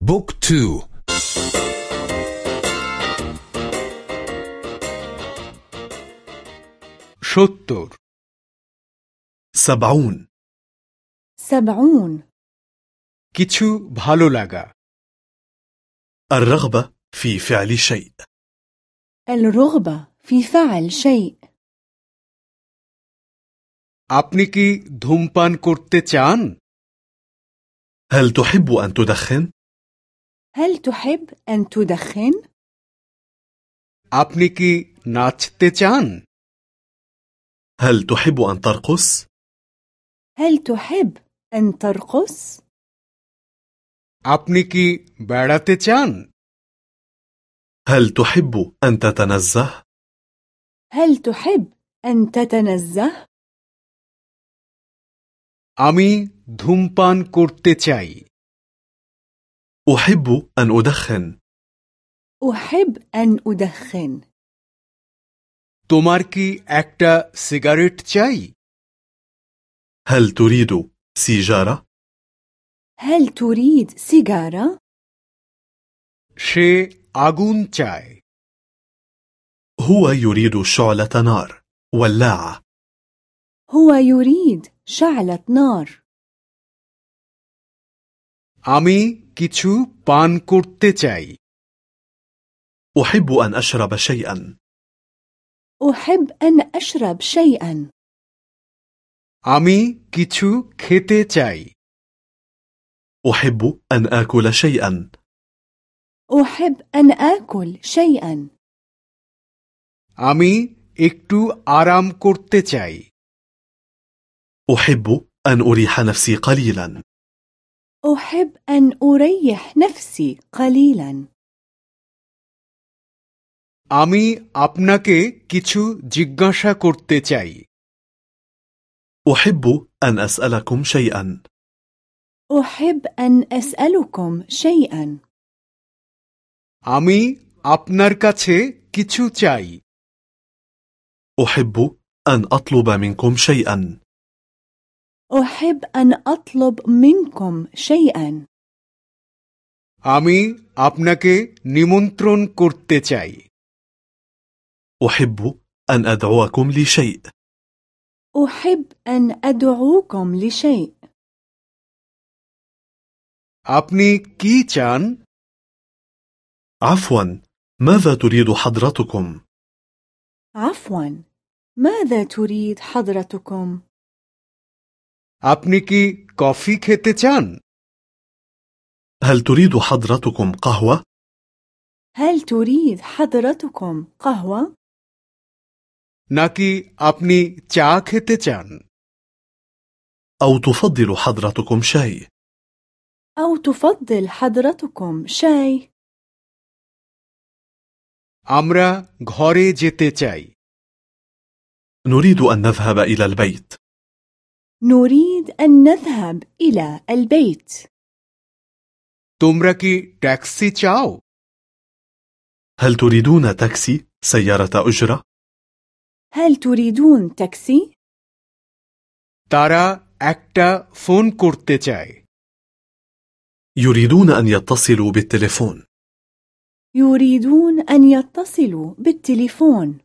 بوك تو সত্তর سبعون سبعون কিছু ভালো লাগা الرغبة في فعل شيء الرغبة في فعل شيء আপনি কি ধূমপান করতে চান هل تحب أن تدخن؟ هل تحب أن تدخن؟ আপনি কি নাচতে চান هل تحب أن ترقص؟ هل تحب أن ترقص؟ আপনি কি বেড়াতে চান هل تحب أن تتنزه؟ هل تحب أن تتنزه؟ আমি ধূমপান করতে চাই أحب أن أدخن أحب أن أدخن তোমার কি একটা সিগারেট চাই هل تريد سيجارة؟ هل تريد سيجارة؟ সে আগুন চায় هو يريد شعلة نار ولاعة هو يريد شعلة نار আমি কিছু পান করতে চাই أحب أن أشرب شيئا أحب أن أشرب شيئا আমি কিছু খেতে চাই أحب أن آكل شيئا أحب أن آكل شيئا আমি একটু আরাম করতে চাই أحب أن أريح نفسي قليلا أحب أن أريح نفسي قليلا আমি আপনাকে কিছু জিজ্ঞাসা করতে চাই أحب أن أسألكم شيئا أحب أن أسألكم شيئا আমি আপনার কাছে কিছু চাই أحب أن أطلب منكم شيئا أحب أن أطلب منكم شيئا আমি আপনাকে নিমন্ত্রণ করতে চাই أحب أن أدعوكم لشيء أحب أن أدعوكم لشيء আপনি কি চান عفوا ماذا تريد حضرتكم؟ عفوا ماذا تريد حضرتكم؟ আপনি কি কফি খেতে চান هل تريد حضرتكم قهوة؟ هل تريد حضرتكم قهوة؟ নাকি আপনি চা খেতে চান أو تفضل حضرتكم شاي؟ أو تفضل حضرتكم شاي؟ আমরা ঘরে যেতে চাই نريد أن نذهب إلى البيت نريد أن نذهب إلى البيت তোমরা কি ট্যাক্সি চাও هل تريدون تاكسي سيارة أجرة؟ هل تريدون تاكسي؟ তারা একটা ফোন করতে চায় يريدون أن يتصلوا بالتليفون يريدون أن يتصلوا بالتليفون